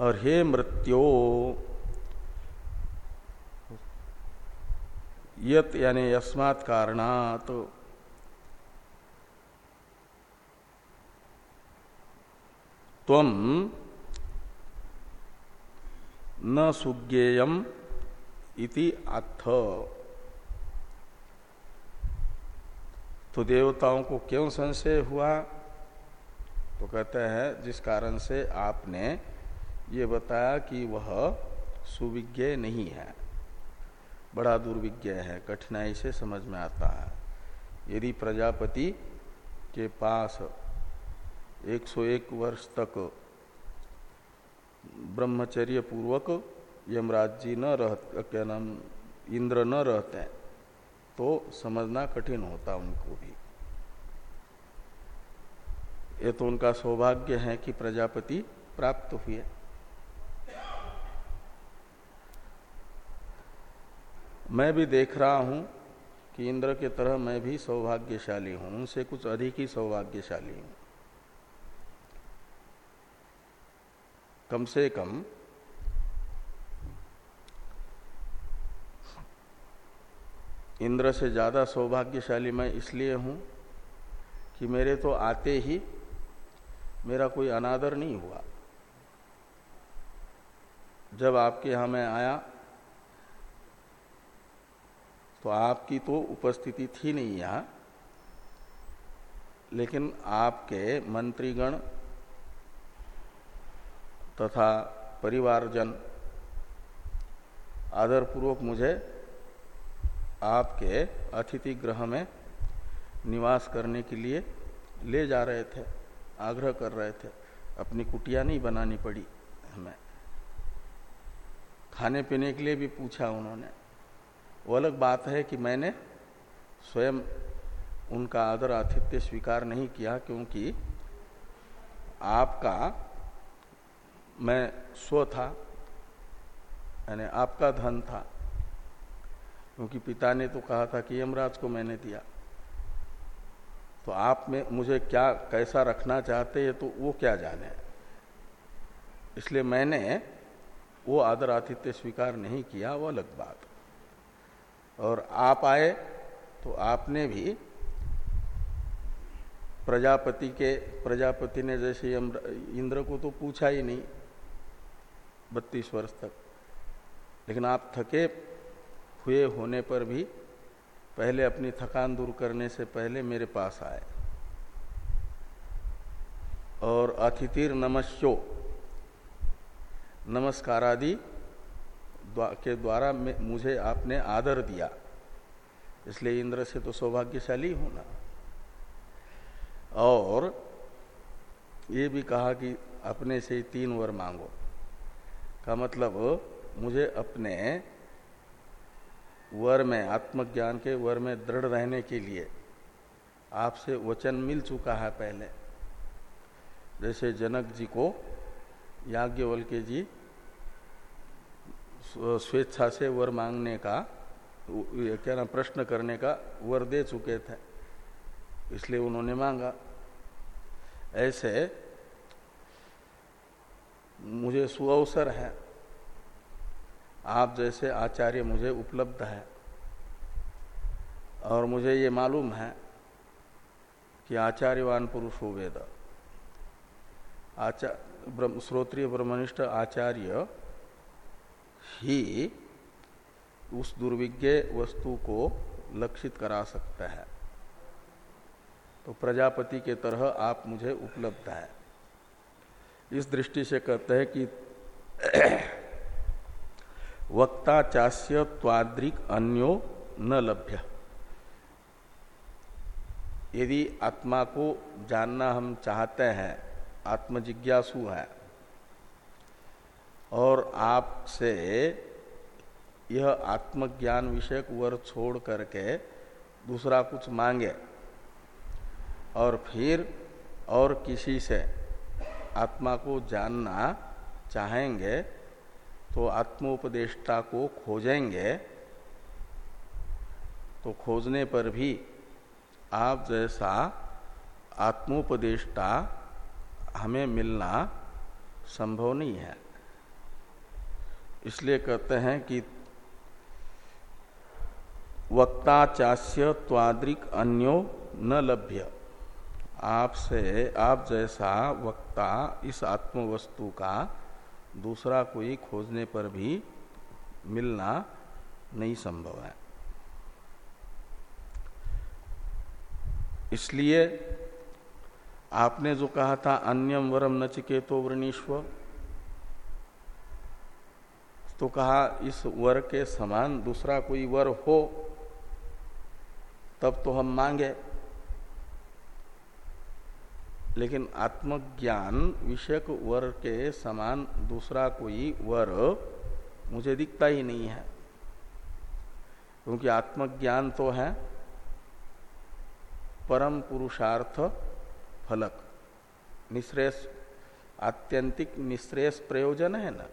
और हे मृत्यो, यत यानी यस्मात् तो तम न सुज्ञेयम इति अथ। तो देवताओं को क्यों संशय हुआ? तो कहते हैं, जिस कारण से आपने ये बताया कि वह सुविज्ञ नहीं है। बड़ा दुर्विज्ञ है, कठिनाई से समझ में आता है। यदि प्रजापति के पास 101 वर्ष तक ब्रह्मचर्य पूर्वक यमराज जी न रह क्या नाम, इंद्र न रहते तो समझना कठिन होता उनको भी। ये तो उनका सौभाग्य है कि प्रजापति प्राप्त हुए। मैं भी देख रहा हूँ कि इंद्र के तरह मैं भी सौभाग्यशाली हूँ। उनसे कुछ अधिक ही सौभाग्यशाली हूँ। कम से कम इंद्र से ज़्यादा सौभाग्यशाली मैं इसलिए हूँ कि मेरे तो आते ही मेरा कोई अनादर नहीं हुआ। जब आपके यहाँ मैं आया तो आपकी तो उपस्थिति थी नहीं यहाँ, लेकिन आपके मंत्रीगण तथा परिवारजन आदरपूर्वक मुझे आपके अतिथि ग्रह में निवास करने के लिए ले जा रहे थे, आग्रह कर रहे थे। अपनी कुटिया नहीं बनानी पड़ी हमें। खाने पीने के लिए भी पूछा उन्होंने। वो अलग बात है कि मैंने स्वयं उनका आदर आतिथ्य स्वीकार नहीं किया, क्योंकि आपका, मैं स्व था, यानी आपका धन था। क्योंकि पिता ने तो कहा था कि यमराज को मैंने दिया। तो आप में मुझे क्या, कैसा रखना चाहते हैं तो वो क्या जाने। इसलिए मैंने वो आदर आतिथ्य स्वीकार नहीं किया, वो अलग बात। और आप आए तो आपने भी प्रजापति के, प्रजापति ने जैसे इंद्र को तो पूछा ही नहीं, बत्तीस वर्ष तक। लेकिन आप थके हुए होने पर भी पहले अपनी थकान दूर करने से पहले मेरे पास आए। और अतिथिर नमस्यो नमस्कार आदि के द्वारा मुझे आपने आदर दिया। इसलिए इंद्र से तो सौभाग्यशाली हूँ ना। और ये भी कहा कि अपने से ही तीन वर मांगो। का मतलब मुझे अपने वर में, आत्मज्ञान के वर में दृढ़ रहने के लिए आपसे वचन मिल चुका है पहले। जैसे जनक जी को याज्ञवल्के जी स्वेच्छा से वर मांगने का क्या ना प्रश्न करने का वर दे चुके थे। इसलिए उन्होंने मांगा। ऐसे मुझे सुअवसर है। आप जैसे आचार्य मुझे उपलब्ध है और मुझे ये मालूम है कि आचार्यवान पुरुष हो वेद। आचार्य श्रोत्रिय ब्रह्मनिष्ठ आचार्य ही उस दुर्विज्ञ वस्तु को लक्षित करा सकता है। तो प्रजापति के तरह आप मुझे उपलब्ध है। इस दृष्टि से कहते हैं कि वक्ता चास्य त्वाद्रिक अन्यो न लभ्य। यदि आत्मा को जानना हम चाहते हैं, आत्मजिज्ञासु है, और आपसे यह आत्मज्ञान विषयक वर छोड़ करके दूसरा कुछ मांगे, और फिर और किसी से आत्मा को जानना चाहेंगे तो आत्मोपदेष्टा को खोजेंगे तो खोजने पर भी आप जैसा आत्मोपदेष्टा हमें मिलना संभव नहीं है। इसलिए कहते हैं कि वक्ता चास्य त्वाद्रिक अन्यो न लभ्य। आपसे, आप जैसा वक्ता इस आत्मवस्तु का दूसरा कोई खोजने पर भी मिलना नहीं संभव है। इसलिए आपने जो कहा था, अन्यम वरम नचिकेतो वृणीश्व तो कहा इस वर के समान दूसरा कोई वर हो, तब तो हम मांगे। लेकिन आत्मज्ञान विषयक वर के समान दूसरा कोई वर मुझे दिखता ही नहीं है। क्योंकि आत्मज्ञान तो है, परम पुरुषार्थ फलक। निश्रेष आत्यंतिक निश्रेष प्रयोजन है ना?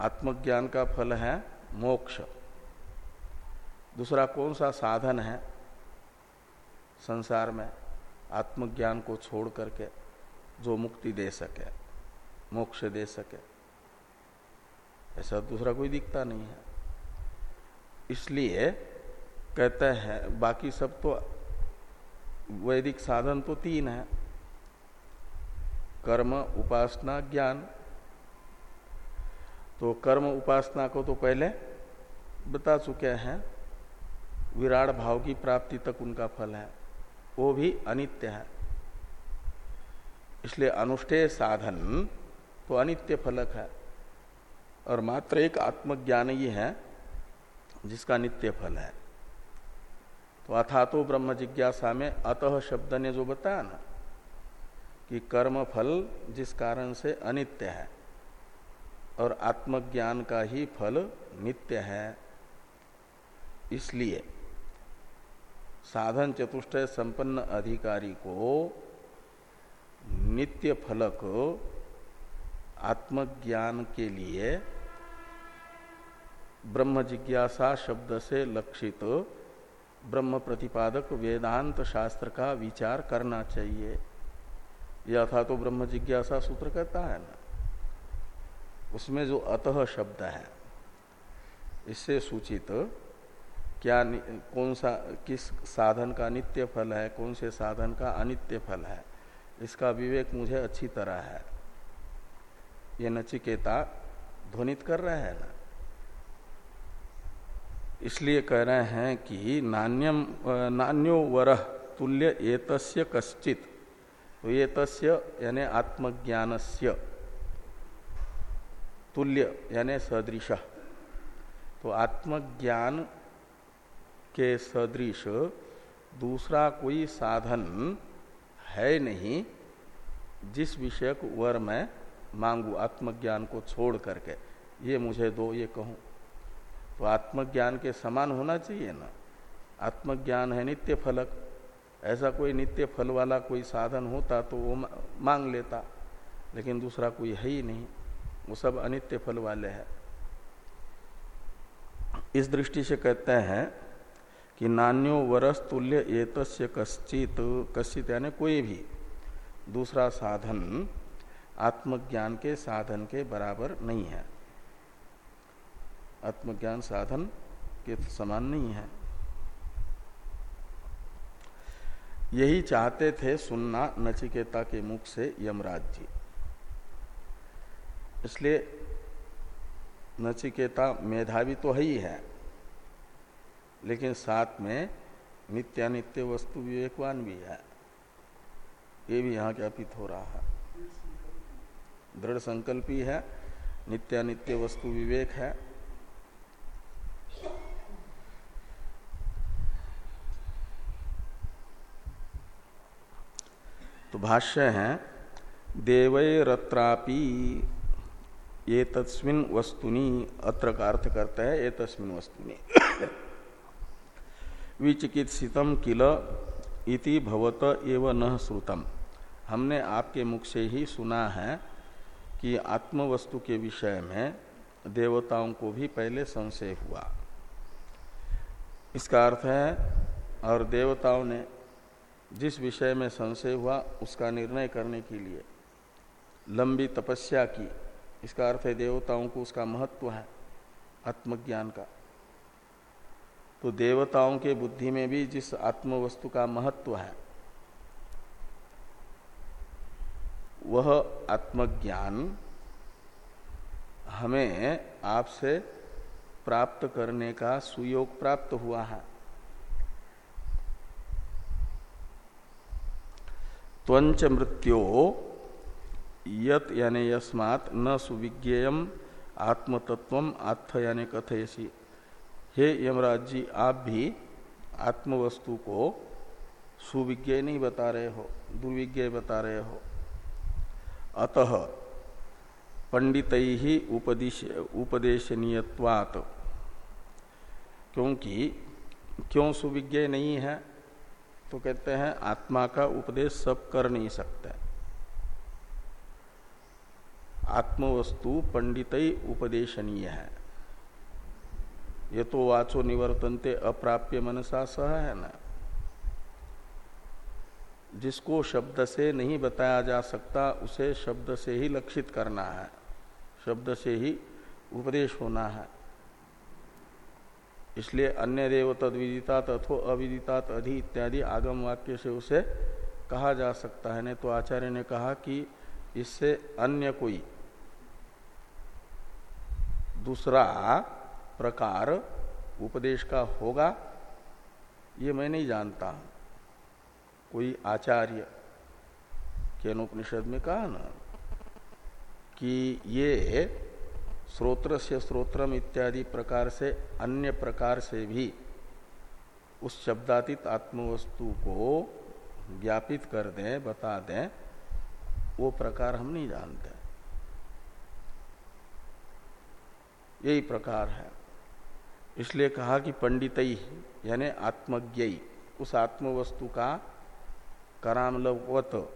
आत्मज्ञान का फल है मोक्ष। दूसरा कौन सा साधन है? संसार में आत्मज्ञान को छोड़ करके जो मुक्ति दे सके, मोक्ष दे सके, ऐसा दूसरा कोई दिखता नहीं है। इसलिए कहते हैं, बाकी सब तो वैदिक साधन तो तीन है। कर्म, उपासना, ज्ञान। तो कर्म, उपासना को तो पहले बता चुके हैं। विराट भाव की प्राप्ति तक उनका फल है। वो भी अनित्य है। इसलिए अनुष्ठेय साधन तो अनित्य फलक है। और मात्र एक आत्मज्ञान ही है, जिसका नित्य फल है। तो अथा तो ब्रह्म जिज्ञासा में अतः शब्द ने जो बताया ना, कि कर्म फल जिस कारण से अनित्य है, और आत्मज्ञान का ही फल नित्य है। इसलिए साधन चतुष्टय संपन्न अधिकारी को नित्य फलक आत्मज्ञान के लिए ब्रह्म जिज्ञासा शब्द से लक्षित ब्रह्म प्रतिपादक वेदांत शास्त्र का विचार करना चाहिए। यह था तो ब्रह्म जिज्ञासा सूत्र कहता है ना। उसमें जो अतः शब्द है, इससे सूचित क्या कौन सा, किस साधन का नित्य फल है, कौन से साधन का अनित्य फल है? इसका विवेक मुझे अच्छी तरह है। ये नचिकेता ध्वनित कर रहे हैं ना? इसलिए कह रहे हैं कि नान्यम नान्यो वर तुल्य एतस्य कश्चित। तो एतस्य यानी आत्मज्ञानस्य। तुल्य यानी सदृश। तो आत्मज्ञान के सदृश दूसरा कोई साधन है नहीं, जिस विषय को वर मैं मांगू आत्मज्ञान को छोड़ करके। ये मुझे दो, ये कहूँ। तो आत्मज्ञान के समान होना चाहिए ना? आत्मज्ञान है नित्य फलक। ऐसा कोई नित्य फल वाला कोई साधन होता तो वो मांग लेता, लेकिन दूसरा कोई है ही नहीं। वो सब अनित्य फल वाले हैं। इस दृष्टि से कहते हैं कि नान्यो वरस तुल्य एतस्य कश्चित कश्चित यानी कोई भी। दूसरा साधन आत्मज्ञान के साधन के बराबर नहीं है। आत्मज्ञान साधन के समान नहीं है। यही चाहते थे सुनना नचिकेता के मुख से यमराज जी। इसलिए नचिकेता मेधावी तो है ही है। लेकिन साथ में नित्यानित्य वस्तु विवेकवान भी है। ये भी यहाँ ज्ञापित हो रहा है। दृढ़ संकल्पी है, नित्यानित्य वस्तु विवेक है। तो भाष्य है, देवैरत्रापि ये तस्मिन वस्तुनि, अत्र का अर्थ करता है ये तस्मिन वस्तुनि। विचिकित्सितम किल इति भवत एव न श्रुतम। हमने आपके मुख से ही सुना है कि आत्मवस्तु के विषय में देवताओं को भी पहले संशय हुआ। इसका अर्थ है, और देवताओं ने जिस विषय में संशय हुआ, उसका निर्णय करने के लिए लंबी तपस्या की। इसका अर्थ है, देवताओं को उसका महत्व है, आत्मज्ञान का। तो देवताओं के बुद्धि में भी जिस आत्मवस्तु का महत्व है, वह आत्मज्ञान हमें आपसे प्राप्त करने का सुयोग प्राप्त हुआ है। त्वंच मृत्यो यत यानी यस्मात न सुविज्ञेयम आत्मतत्व आत्थ यानी कथयसी। हे यमराज जी, आप भी आत्मवस्तु को सुविज्ञ नहीं बता रहे हो, दुर्विज्ञ बता रहे हो। अतः पंडित ही उपदेश उपदेशनीयवात क्योंकि क्यों सुविज्ञ नहीं है? तो कहते हैं, आत्मा का उपदेश सब कर नहीं सकते। आत्मवस्तु पंडित उपदेशनीय है। ये तो वाचो निवर्तनते अप्राप्य मनसा सह है ना जिसको शब्द से नहीं बताया जा सकता, उसे शब्द से ही लक्षित करना है। शब्द से ही उपदेश होना है। इसलिए अन्य देव तद विदिता अथो अविदिता अधि इत्यादि आगम वाक्य से उसे कहा जा सकता है। नहीं तो आचार्य ने कहा कि इससे अन्य कोई दूसरा प्रकार उपदेश का होगा, ये मैं नहीं जानता। कोई आचार्य के अनुपनिषद में कहा ना कि ये स्रोत्र से स्रोत्रम इत्यादि प्रकार से अन्य प्रकार से भी उस शब्दातीत आत्मवस्तु को ज्ञापित कर दें, बता दें, वो प्रकार हम नहीं जानते। यही प्रकार है। इसलिए कहा कि पंडित, यानी आत्मज्ञ, उस आत्मवस्तु का करामलवत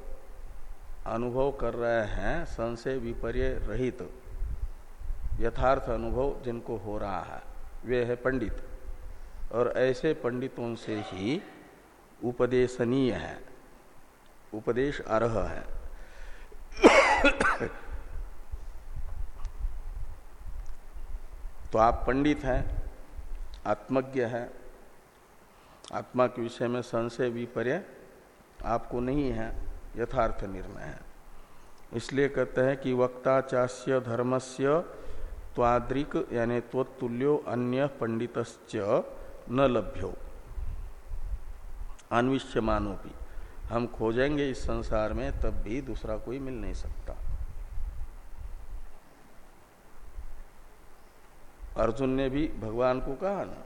अनुभव कर रहे हैं, संशय विपर्य रहित, यथार्थ अनुभव जिनको हो रहा है। वे है पंडित। और ऐसे पंडितों से ही उपदेशनीय है। उपदेश अर्ह है। (coughs) तो आप पंडित हैं आत्मज्ञ है। आत्मा के विषय में संशय, विपर्य आपको नहीं है, यथार्थ निर्णय है। इसलिए कहते हैं कि वक्ता चास्य धर्मस्य त्वाद्रिक यानी त्वतुल्यो अन्य पंडित न लभ्यो। अन्विष्यमानो भी हम खोजेंगे इस संसार में, तब भी दूसरा कोई मिल नहीं सकता। अर्जुन ने भी भगवान को कहा ना।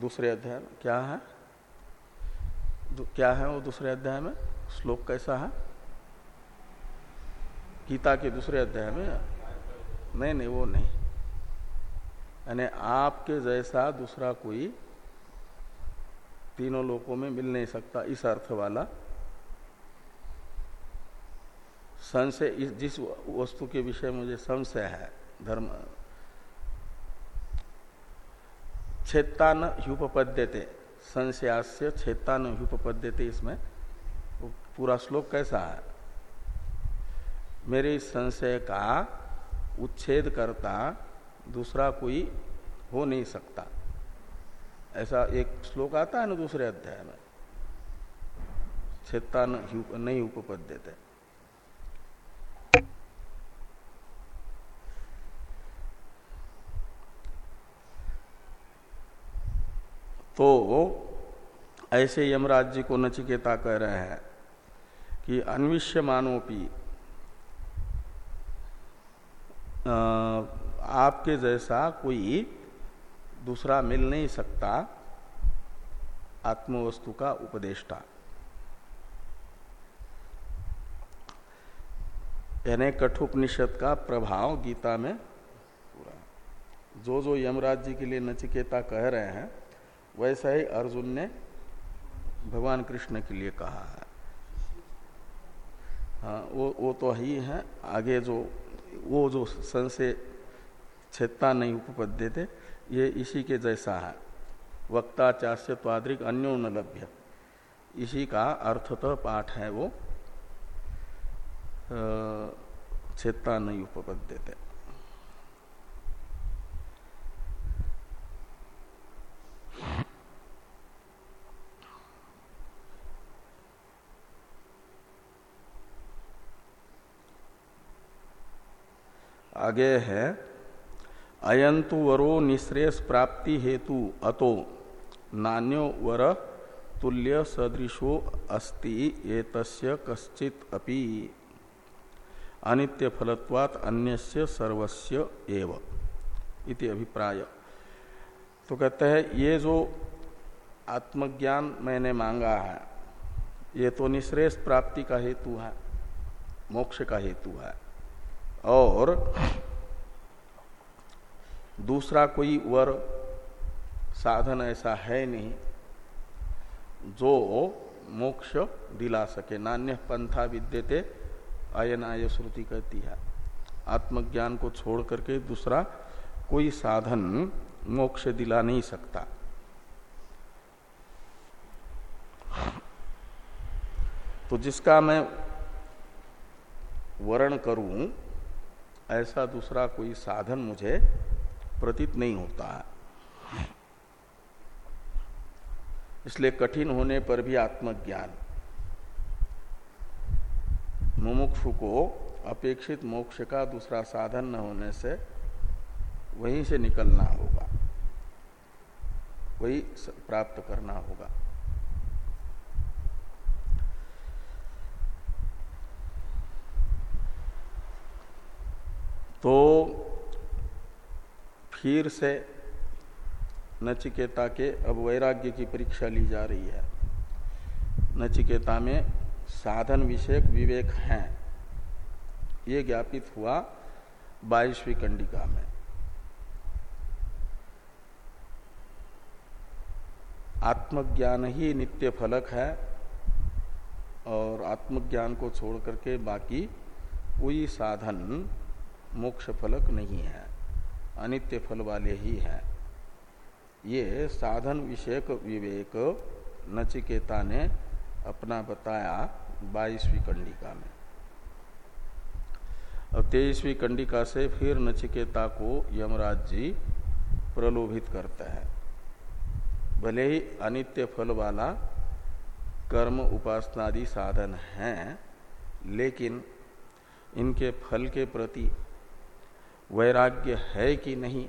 दूसरे अध्याय क्या है? क्या है वो दूसरे अध्याय में? श्लोक कैसा है? गीता के दूसरे अध्याय में? नहीं नहीं, वो नहीं। यानी आपके जैसा दूसरा कोई तीनों लोकों में मिल नहीं सकता इस अर्थ वाला। संशय जिस वस्तु के विषय मुझे संशय है, धर्म। छेत्ता छेत्तान ह्युपद्यते संशयास्य छेत्तान ह्युपद्यते इसमें। पूरा श्लोक कैसा है? मेरे इस संशय का उच्छेद करता दूसरा कोई हो नहीं सकता। ऐसा एक श्लोक आता है ना दूसरे अध्याय में? छेत्तान नहीं उपपद्यते तो ऐसे यमराज जी को नचिकेता कह रहे हैं कि अन्विष्य मानोपी आपके जैसा कोई दूसरा मिल नहीं सकता आत्मवस्तु का उपदेष्टा। यानी कठोपनिषद का प्रभाव गीता में जो जो यमराज जी के लिए नचिकेता कह रहे हैं वैसा ही अर्जुन ने भगवान कृष्ण के लिए कहा है। हाँ वो वो तो ही है। आगे जो, वो जो संशय छेत्ता नहीं उपपद्य थे ये इसी के जैसा है। वक्ता, चाष्य त्वाद्रिक अन्यो न लभ्य। इसी का अर्थतः पाठ है वो। छेत्ता नहीं उपपद्य थे आगे है, अयंतु वरो निश्रेष प्राप्ति हेतु अतो, नान्यो वर तुल्य सदृशो अस्ति ये कश्चित अपि। अनित्य फलत्वात अन्यस्य सर्वस्य एव, इति अभिप्राय। तो कहते हैं, ये जो आत्मज्ञान मैंने मांगा है, ये तो निश्रेष प्राप्ति का हेतु है, मोक्ष का हेतु है। और दूसरा कोई वर साधन ऐसा है नहीं जो मोक्ष दिला सके। नान्य पंथा विद्यते अयनाय श्रुति कहती है। आत्मज्ञान को छोड़ करके दूसरा कोई साधन मोक्ष दिला नहीं सकता। तो जिसका मैं वर्ण करूँ, ऐसा दूसरा कोई साधन मुझे प्रतीत नहीं होता है। इसलिए कठिन होने पर भी आत्मज्ञान। मुमुक्षु को अपेक्षित मोक्ष का दूसरा साधन न होने से वहीं से निकलना होगा। वही प्राप्त करना होगा। तो फिर से नचिकेता के अब वैराग्य की परीक्षा ली जा रही है। नचिकेता में साधन विषयक विवेक हैं। ये ज्ञापित हुआ बाईसवीं कंडिका में। आत्मज्ञान ही नित्य फलक है और आत्मज्ञान को छोड़ करके बाकी कोई साधन मोक्ष फलक नहीं है। अनित्य फल वाले ही हैं। ये साधन विषयक विवेक नचिकेता ने अपना बताया बाईसवीं कंडिका में। और तेईसवीं कंडिका से फिर नचिकेता को यमराज जी प्रलोभित करते हैं। भले ही अनित्य फल वाला कर्म उपासनादि साधन हैं, लेकिन इनके फल के प्रति वैराग्य है कि नहीं?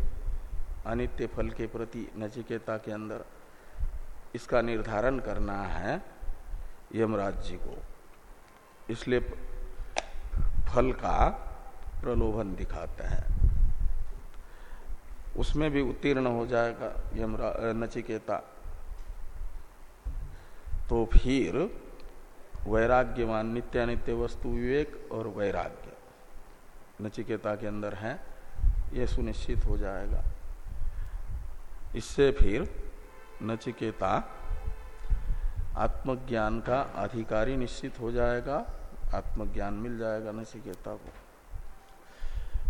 अनित्य फल के प्रति नचिकेता के अंदर इसका निर्धारण करना है यमराज जी को। इसलिए फल का प्रलोभन दिखाते हैं। उसमें भी उत्तीर्ण हो जाएगा यमरा, नचिकेता। तो फिर वैराग्यवान नित्यानित्य वस्तु विवेक और वैराग्य नचिकेता के अंदर है। यह सुनिश्चित हो जाएगा। इससे फिर नचिकेता आत्मज्ञान का अधिकारी निश्चित हो जाएगा, आत्मज्ञान मिल जाएगा नचिकेता को।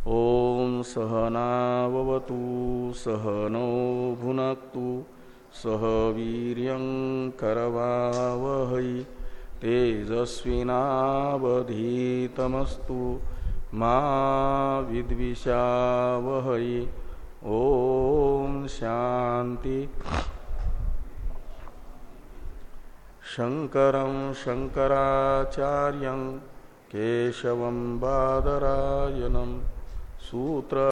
ओम सहनावतु सहनो भुनक्तु, सह वीर करवावह, तेजस्विनावधीतमस्तु। मा विद्विषावह। ओम शांति शंकर शंकराचार्य केशव बादरायनम सूत्र